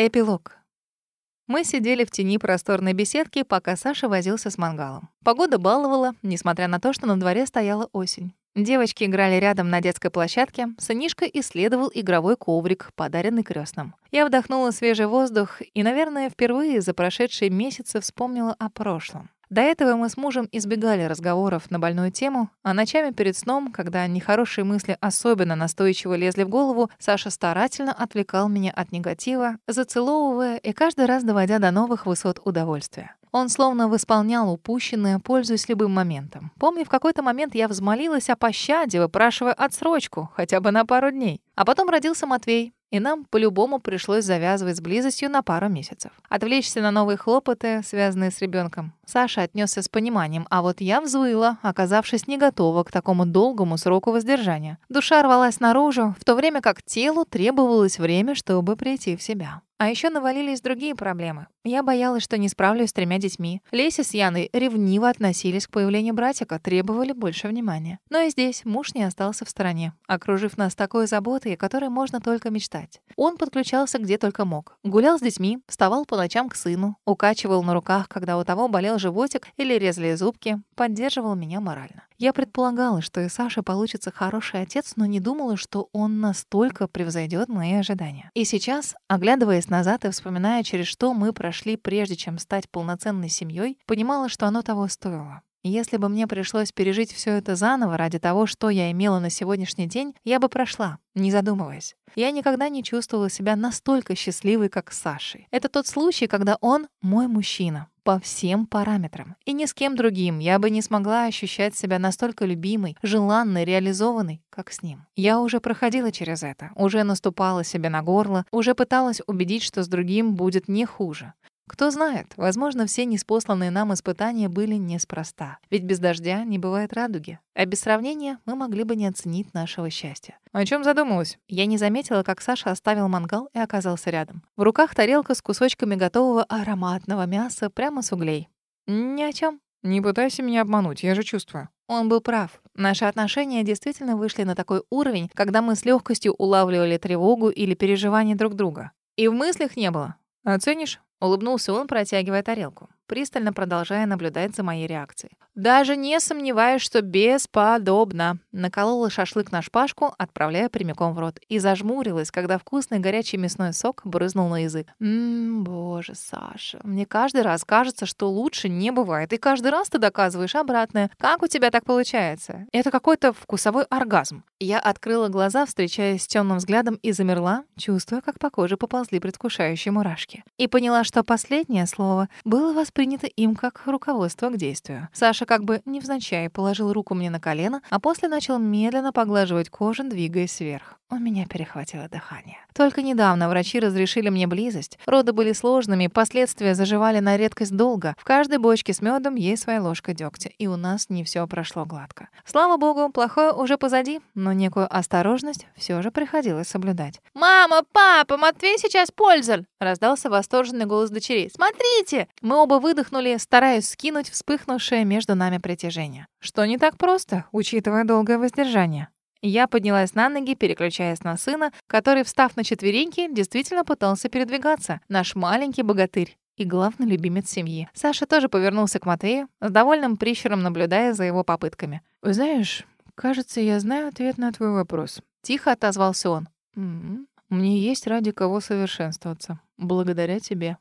Эпилог. Мы сидели в тени просторной беседки, пока Саша возился с мангалом. Погода баловала, несмотря на то, что на дворе стояла осень. Девочки играли рядом на детской площадке, сынишка исследовал игровой коврик, подаренный крестным. Я вдохнула свежий воздух и, наверное, впервые за прошедшие месяцы вспомнила о прошлом. До этого мы с мужем избегали разговоров на больную тему, а ночами перед сном, когда нехорошие мысли особенно настойчиво лезли в голову, Саша старательно отвлекал меня от негатива, зацеловывая и каждый раз доводя до новых высот удовольствия. Он словно восполнял упущенное, пользуясь любым моментом. Помню, в какой-то момент я взмолилась о пощаде, выпрашивая отсрочку, хотя бы на пару дней. А потом родился Матвей, и нам по-любому пришлось завязывать с близостью на пару месяцев. Отвлечься на новые хлопоты, связанные с ребенком. Саша отнесся с пониманием, а вот я взвыла, оказавшись не готова к такому долгому сроку воздержания. Душа рвалась наружу, в то время как телу требовалось время, чтобы прийти в себя. А еще навалились другие проблемы. Я боялась, что не справлюсь с тремя детьми. Леся с Яной ревниво относились к появлению братика, требовали больше внимания. Но и здесь муж не остался в стороне, окружив нас такой заботой, о которой можно только мечтать. Он подключался где только мог. Гулял с детьми, вставал по ночам к сыну, укачивал на руках, когда у того болел животик или резали зубки, поддерживал меня морально. Я предполагала, что и Саша получится хороший отец, но не думала, что он настолько превзойдет мои ожидания. И сейчас, оглядываясь назад и вспоминая, через что мы прошли, прежде чем стать полноценной семьей, понимала, что оно того стоило. Если бы мне пришлось пережить все это заново ради того, что я имела на сегодняшний день, я бы прошла, не задумываясь. Я никогда не чувствовала себя настолько счастливой, как с Сашей. Это тот случай, когда он мой мужчина по всем параметрам. И ни с кем другим я бы не смогла ощущать себя настолько любимой, желанной, реализованной, как с ним. Я уже проходила через это, уже наступала себе на горло, уже пыталась убедить, что с другим будет не хуже. Кто знает, возможно, все неспосланные нам испытания были неспроста. Ведь без дождя не бывает радуги. А без сравнения мы могли бы не оценить нашего счастья. О чем задумалась? Я не заметила, как Саша оставил мангал и оказался рядом. В руках тарелка с кусочками готового ароматного мяса прямо с углей. Ни о чем. Не пытайся меня обмануть, я же чувствую. Он был прав. Наши отношения действительно вышли на такой уровень, когда мы с легкостью улавливали тревогу или переживание друг друга. И в мыслях не было. Оценишь? Улыбнулся он, протягивая тарелку, пристально продолжая наблюдать за моей реакцией. Даже не сомневаюсь, что бесподобно. Наколола шашлык на шпажку, отправляя прямиком в рот. И зажмурилась, когда вкусный горячий мясной сок брызнул на язык. Ммм, боже, Саша, мне каждый раз кажется, что лучше не бывает. И каждый раз ты доказываешь обратное. Как у тебя так получается? Это какой-то вкусовой оргазм. Я открыла глаза, встречаясь с темным взглядом, и замерла, чувствуя, как по коже поползли предвкушающие мурашки. И поняла, что последнее слово было воспринято им как руководство к действию. Саша как бы невзначай положил руку мне на колено, а после начал медленно поглаживать кожу, двигаясь вверх. У меня перехватило дыхание. Только недавно врачи разрешили мне близость. Роды были сложными, последствия заживали на редкость долго. В каждой бочке с медом есть своя ложка дегтя, и у нас не все прошло гладко. Слава богу, плохое уже позади, но некую осторожность все же приходилось соблюдать. «Мама, папа, Матвей сейчас пользовал!» — раздался восторженный голос дочерей. «Смотрите!» Мы оба выдохнули, стараясь скинуть вспыхнувшее между нами притяжение. Что не так просто, учитывая долгое воздержание. Я поднялась на ноги, переключаясь на сына, который, встав на четвереньки, действительно пытался передвигаться. Наш маленький богатырь и главный любимец семьи. Саша тоже повернулся к Матвею, с довольным прищуром наблюдая за его попытками. «Знаешь, кажется, я знаю ответ на твой вопрос». Тихо отозвался он. «М-м, «Мне есть ради кого совершенствоваться. Благодаря тебе».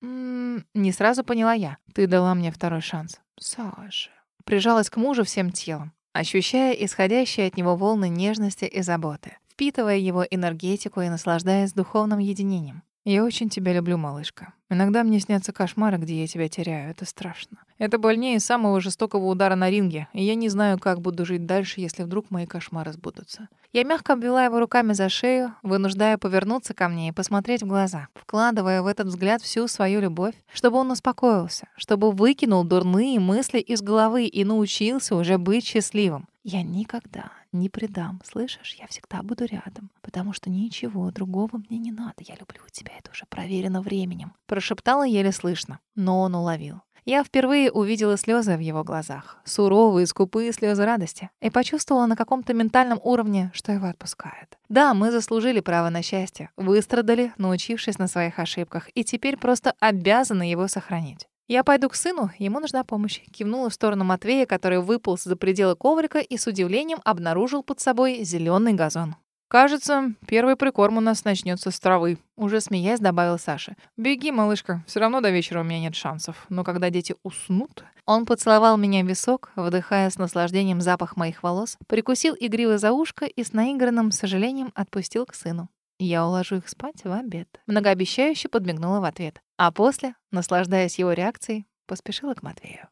«М-м, не сразу поняла я. Ты дала мне второй шанс. Саша. Прижалась к мужу всем телом ощущая исходящие от него волны нежности и заботы, впитывая его энергетику и наслаждаясь духовным единением. «Я очень тебя люблю, малышка. Иногда мне снятся кошмары, где я тебя теряю. Это страшно. Это больнее самого жестокого удара на ринге, и я не знаю, как буду жить дальше, если вдруг мои кошмары сбудутся». Я мягко обвела его руками за шею, вынуждая повернуться ко мне и посмотреть в глаза, вкладывая в этот взгляд всю свою любовь, чтобы он успокоился, чтобы выкинул дурные мысли из головы и научился уже быть счастливым. Я никогда не предам, слышишь? Я всегда буду рядом, потому что ничего другого мне не надо. Я люблю тебя, это уже проверено временем. Прошептала еле слышно, но он уловил. Я впервые увидела слезы в его глазах. Суровые, скупые слезы радости. И почувствовала на каком-то ментальном уровне, что его отпускает. Да, мы заслужили право на счастье. Выстрадали, научившись на своих ошибках. И теперь просто обязаны его сохранить. «Я пойду к сыну, ему нужна помощь», — кивнула в сторону Матвея, который выполз за пределы коврика и с удивлением обнаружил под собой зеленый газон. «Кажется, первый прикорм у нас начнется с травы», — уже смеясь добавил Саша. «Беги, малышка, все равно до вечера у меня нет шансов. Но когда дети уснут...» Он поцеловал меня в висок, вдыхая с наслаждением запах моих волос, прикусил игриво за ушко и с наигранным сожалением отпустил к сыну. Я уложу их спать в обед. Многообещающе подмигнула в ответ. А после, наслаждаясь его реакцией, поспешила к Матвею.